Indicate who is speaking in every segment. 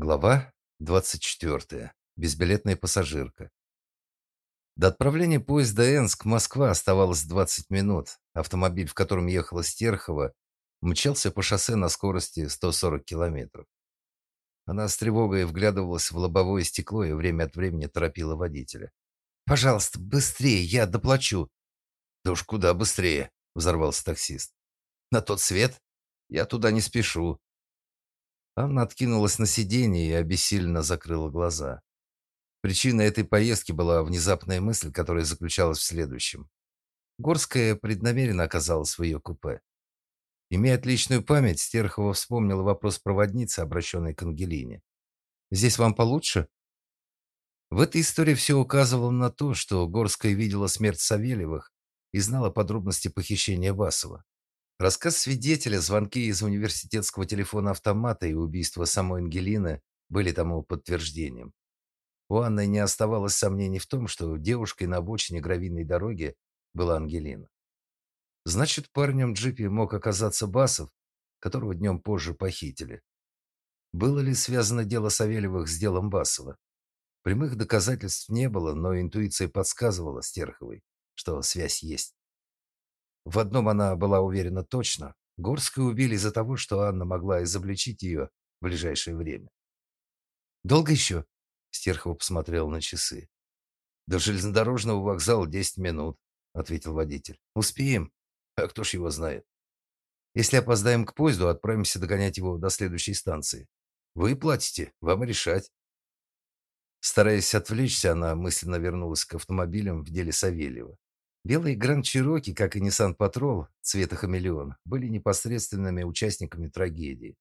Speaker 1: Глава 24. Безбилетная пассажирка. До отправления поезда Энск-Москва оставалось 20 минут. Автомобиль, в котором ехала Стерхова, мчался по шоссе на скорости 140 километров. Она с тревогой вглядывалась в лобовое стекло и время от времени торопила водителя. «Пожалуйста, быстрее, я доплачу». «Да уж куда быстрее», — взорвался таксист. «На тот свет? Я туда не спешу. Анна откинулась на сиденье и обессиленно закрыла глаза. Причиной этой поездки была внезапная мысль, которая заключалась в следующем. Горская преднамеренно оказалась в ее купе. Имея отличную память, Стерхова вспомнила вопрос проводницы, обращенной к Ангелине. «Здесь вам получше?» В этой истории все указывало на то, что Горская видела смерть Савельевых и знала подробности похищения Басова. Рассказ свидетеля, звонки из университетского телефона автомата и убийство самой Ангелины были тому подтверждением. У Анны не оставалось сомнений в том, что девушкой на обочине гравийной дороги была Ангелина. Значит, парнем джипе мог оказаться Басов, которого днем позже похитили. Было ли связано дело Савельевых с делом Басова? Прямых доказательств не было, но интуиция подсказывала Стерховой, что связь есть. В одном она была уверена точно. Горскую убили из-за того, что Анна могла изобличить ее в ближайшее время. «Долго еще?» – Стерхова посмотрел на часы. «До железнодорожного вокзала десять минут», – ответил водитель. «Успеем? А кто ж его знает? Если опоздаем к поезду, отправимся догонять его до следующей станции. Вы платите, вам решать». Стараясь отвлечься, она мысленно вернулась к автомобилям в деле Савельева. Белый Гранд Чироки, как и Nissan Patrol цвета хамелеон, были непосредственными участниками трагедии.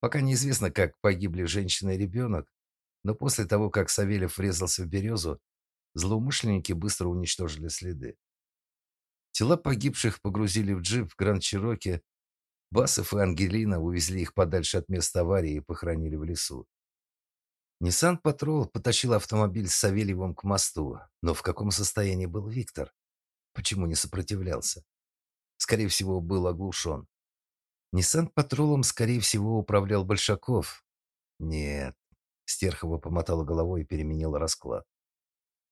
Speaker 1: Пока неизвестно, как погибли женщина и ребенок, но после того, как Савельев врезался в березу, злоумышленники быстро уничтожили следы. Тела погибших погрузили в джип в Гранд Чироки. Басов и Ангелина увезли их подальше от места аварии и похоронили в лесу. Nissan Patrol потащил автомобиль с Савельевым к мосту, но в каком состоянии был Виктор? Почему не сопротивлялся? Скорее всего, был оглушен. Ниссан-патрулом, скорее всего, управлял Большаков. Нет. Стерхова помотала головой и переменила расклад.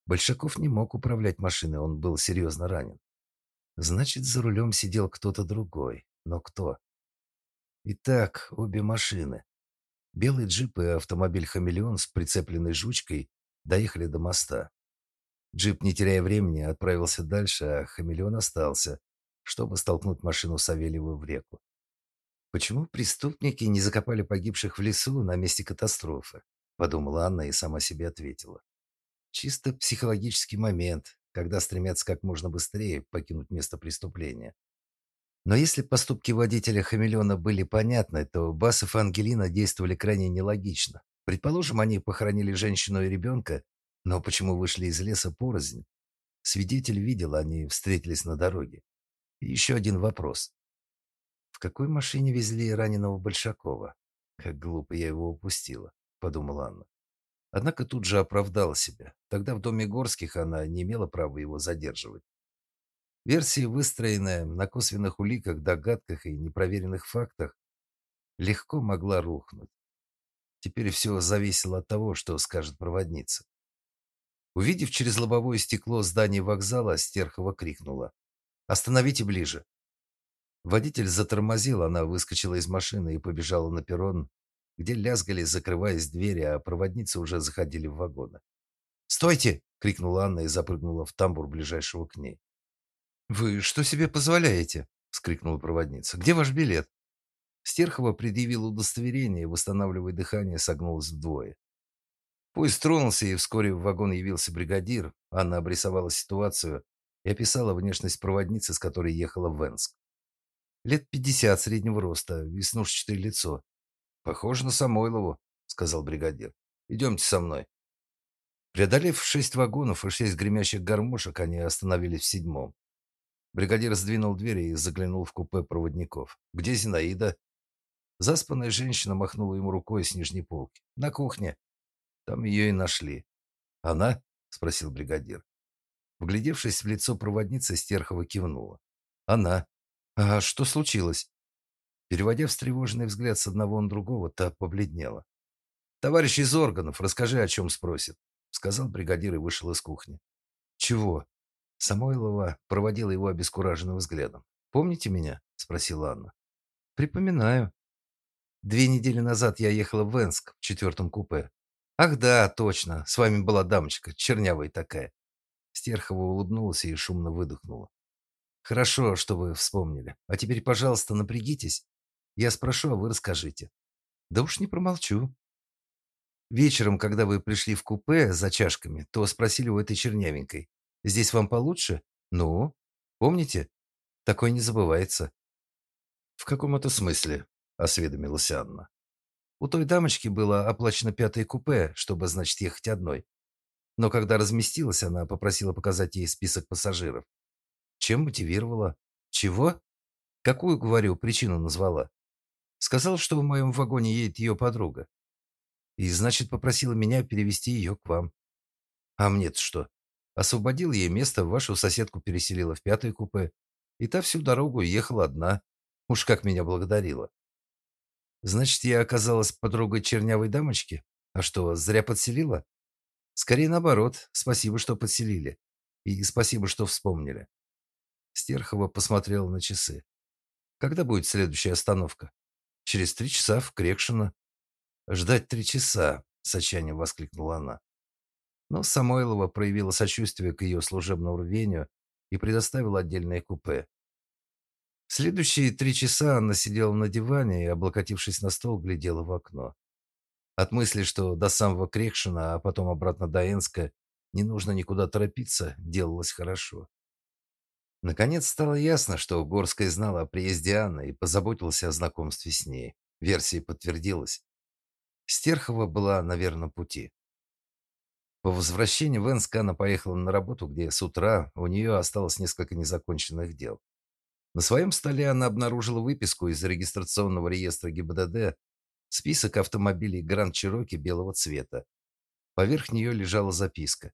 Speaker 1: Большаков не мог управлять машиной, он был серьезно ранен. Значит, за рулем сидел кто-то другой. Но кто? Итак, обе машины. Белый джип и автомобиль «Хамелеон» с прицепленной жучкой доехали до моста. Джип, не теряя времени, отправился дальше, а хамелеон остался, чтобы столкнуть машину Савельева в реку. Почему преступники не закопали погибших в лесу на месте катастрофы? подумала Анна и сама себе ответила. Чисто психологический момент, когда стремятся как можно быстрее покинуть место преступления. Но если поступки водителя хамелеона были понятны, то Басов и Ангелина действовали крайне нелогично. Предположим, они похоронили женщину и ребенка, но почему вышли из леса порознь? Свидетель видел, они встретились на дороге. И еще один вопрос. В какой машине везли раненого Большакова? Как глупо я его упустила, подумала Анна. Однако тут же оправдала себя. Тогда в доме Горских она не имела права его задерживать. Версия, выстроенная на косвенных уликах, догадках и непроверенных фактах, легко могла рухнуть. Теперь все зависело от того, что скажет проводница. Увидев через лобовое стекло здание вокзала, Стерхова крикнула: "Остановите ближе!" Водитель затормозил, она выскочила из машины и побежала на перрон, где лязгали, закрываясь двери, а проводницы уже заходили в вагоны. "Стойте!" крикнула Анна и запрыгнула в тамбур ближайшего к ней. "Вы что себе позволяете?" вскрикнула проводница. "Где ваш билет?" Стерхова предъявила удостоверение, восстанавливая дыхание, согнулась вдвое. Поезд тронулся, и вскоре в вагон явился бригадир. Анна обрисовала ситуацию и описала внешность проводницы, с которой ехала в Венск. Лет пятьдесят среднего роста, веснушчатое лицо. Похоже на Самойлову, сказал бригадир. Идемте со мной. Преодолев шесть вагонов и шесть гремящих гармошек, они остановились в седьмом. Бригадир сдвинул двери и заглянул в купе проводников. Где Зинаида? Заспанная женщина махнула ему рукой с нижней полки. На кухне. Там ее и нашли. Она? спросил бригадир. Вглядевшись в лицо проводницы, Стерхова кивнула. Она. А что случилось? Переводя встревоженный взгляд с одного на другого, та побледнела. Товарищ из органов, расскажи, о чем спросит, сказал бригадир и вышел из кухни. Чего? Самойлова проводила его обескураженным взглядом. Помните меня? спросила Анна. Припоминаю. Две недели назад я ехала в Энск в четвертом купе. Ах да, точно, с вами была дамочка, чернявая такая. Стерхова улыбнулась и шумно выдохнула. Хорошо, что вы вспомнили. А теперь, пожалуйста, напрягитесь. Я спрошу, а вы расскажите. Да уж не промолчу. Вечером, когда вы пришли в купе за чашками, то спросили у этой чернявенькой: "Здесь вам получше?" Ну, помните? Такое не забывается. В каком это смысле? осведомилась Анна. У той дамочки было оплачено пятое купе, чтобы, значит, ехать одной. Но когда разместилась, она попросила показать ей список пассажиров. Чем мотивировала? Чего? Какую, говорю, причину назвала? Сказала, что в моем вагоне едет ее подруга. И, значит, попросила меня перевести ее к вам. А мне-то что? Освободил ей место, вашу соседку переселила в пятое купе. И та всю дорогу ехала одна. Уж как меня благодарила. Значит, я оказалась подругой чернявой дамочки? А что, зря подселила? Скорее наоборот. Спасибо, что подселили. И спасибо, что вспомнили. Стерхова посмотрела на часы. Когда будет следующая остановка? Через три часа в Крекшино. Ждать три часа, с отчаянием воскликнула она. Но Самойлова проявила сочувствие к ее служебному рвению и предоставила отдельное купе. Следующие три часа она сидела на диване и, облокотившись на стол, глядела в окно. От мысли, что до самого Крекшина, а потом обратно до Энска, не нужно никуда торопиться, делалось хорошо. Наконец стало ясно, что Горская знала о приезде Анны и позаботился о знакомстве с ней. Версия подтвердилась. Стерхова была на верном пути. По возвращении в Энск она поехала на работу, где с утра у нее осталось несколько незаконченных дел. На своем столе она обнаружила выписку из регистрационного реестра ГИБДД, список автомобилей Гранд Чироки белого цвета. Поверх нее лежала записка.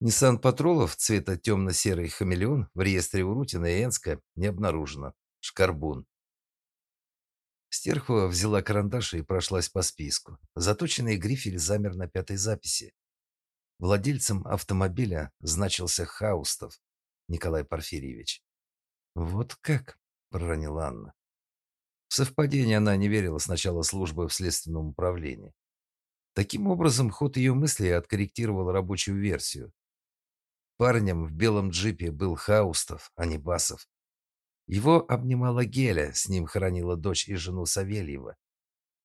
Speaker 1: Nissan Патролов цвета темно-серый хамелеон в реестре Урутина и Энска не обнаружено. Шкарбун. Стерхова взяла карандаш и прошлась по списку. Заточенный грифель замер на пятой записи. Владельцем автомобиля значился Хаустов Николай Порфирьевич. «Вот как?» – проронила Анна. В совпадение она не верила с начала службы в следственном управлении. Таким образом, ход ее мыслей откорректировал рабочую версию. Парнем в белом джипе был Хаустов, а не Басов. Его обнимала Геля, с ним хоронила дочь и жену Савельева.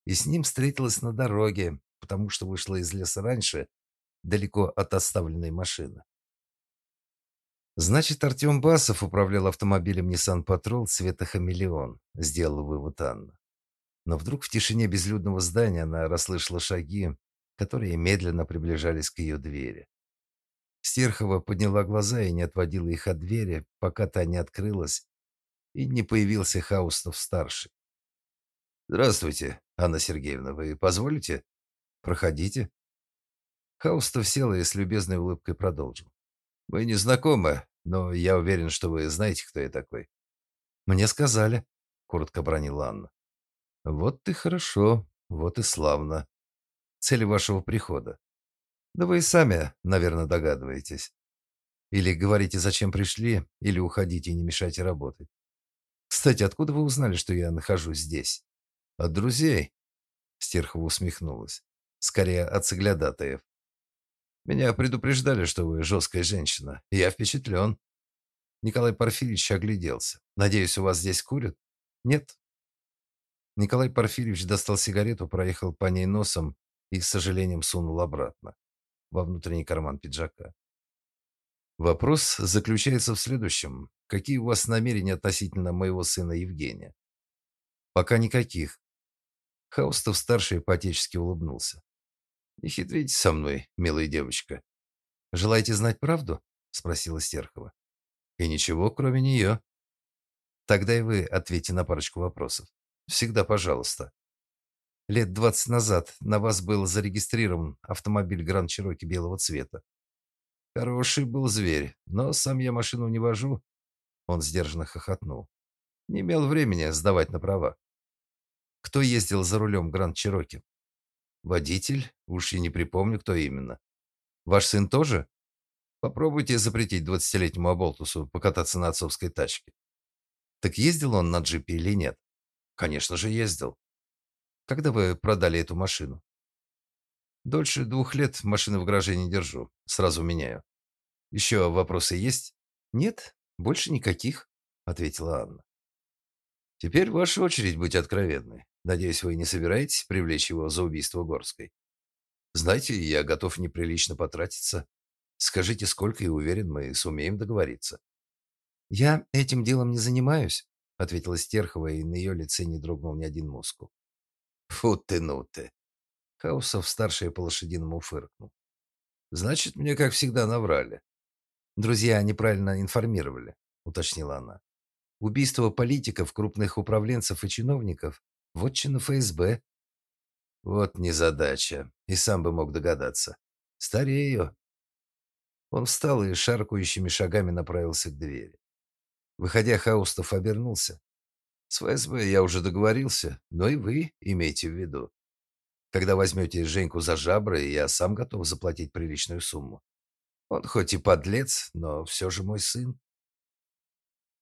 Speaker 1: И с ним встретилась на дороге, потому что вышла из леса раньше, далеко от оставленной машины. Значит, Артем Басов управлял автомобилем Nissan Patrol цвета хамелеон, сделала вывод Анна. Но вдруг в тишине безлюдного здания она расслышала шаги, которые медленно приближались к ее двери. Стерхова подняла глаза и не отводила их от двери, пока та не открылась и не появился Хаустов-старший. «Здравствуйте, Анна Сергеевна, вы позволите? Проходите». Хаустов сел и с любезной улыбкой продолжил. «Мы не знакомы, но я уверен, что вы знаете, кто я такой». «Мне сказали», — коротко бронила Анна. «Вот и хорошо, вот и славно. Цель вашего прихода. Да вы и сами, наверное, догадываетесь. Или говорите, зачем пришли, или уходите и не мешайте работать. Кстати, откуда вы узнали, что я нахожусь здесь? От друзей. Стерхова усмехнулась. Скорее, от соглядатаев. Меня предупреждали, что вы жесткая женщина. Я впечатлен. Николай Порфирьевич огляделся. Надеюсь, у вас здесь курят? Нет. Николай Порфирьевич достал сигарету, проехал по ней носом и с сожалением сунул обратно во внутренний карман пиджака. Вопрос заключается в следующем. Какие у вас намерения относительно моего сына Евгения? Пока никаких. Хаустов старший по-отечески улыбнулся. Не хитрите со мной, милая девочка. Желаете знать правду? спросила Стерхова. И ничего, кроме нее. Тогда и вы ответьте на парочку вопросов. Всегда, пожалуйста. Лет двадцать назад на вас был зарегистрирован автомобиль Гранд Чироки белого цвета. Хороший был зверь, но сам я машину не вожу. Он сдержанно хохотнул. Не имел времени сдавать на права. Кто ездил за рулем Гранд Чироки? Водитель? Уж я не припомню, кто именно. Ваш сын тоже? Попробуйте запретить двадцатилетнему оболтусу покататься на отцовской тачке. Так ездил он на джипе или нет? Конечно же, ездил. Когда вы продали эту машину? Дольше двух лет машины в гараже не держу. Сразу меняю. Еще вопросы есть? Нет, больше никаких, ответила Анна. Теперь ваша очередь быть откровенной. Надеюсь, вы не собираетесь привлечь его за убийство Горской. Знаете, я готов неприлично потратиться. Скажите, сколько, и уверен, мы сумеем договориться. Я этим делом не занимаюсь, ответила Стерхова, и на ее лице не дрогнул ни один мускул. Фу ты, ну ты. Хаусов старший по-лошадиному фыркнул. Значит, мне, как всегда, наврали. Друзья неправильно информировали, уточнила она. Убийство политиков, крупных управленцев и чиновников – вотчина ФСБ. Вот незадача. И сам бы мог догадаться. Старею. Он встал и шаркающими шагами направился к двери. Выходя, Хаустов обернулся. С ФСБ я уже договорился, но и вы имейте в виду. Когда возьмете Женьку за жабры, я сам готов заплатить приличную сумму. Он хоть и подлец, но все же мой сын.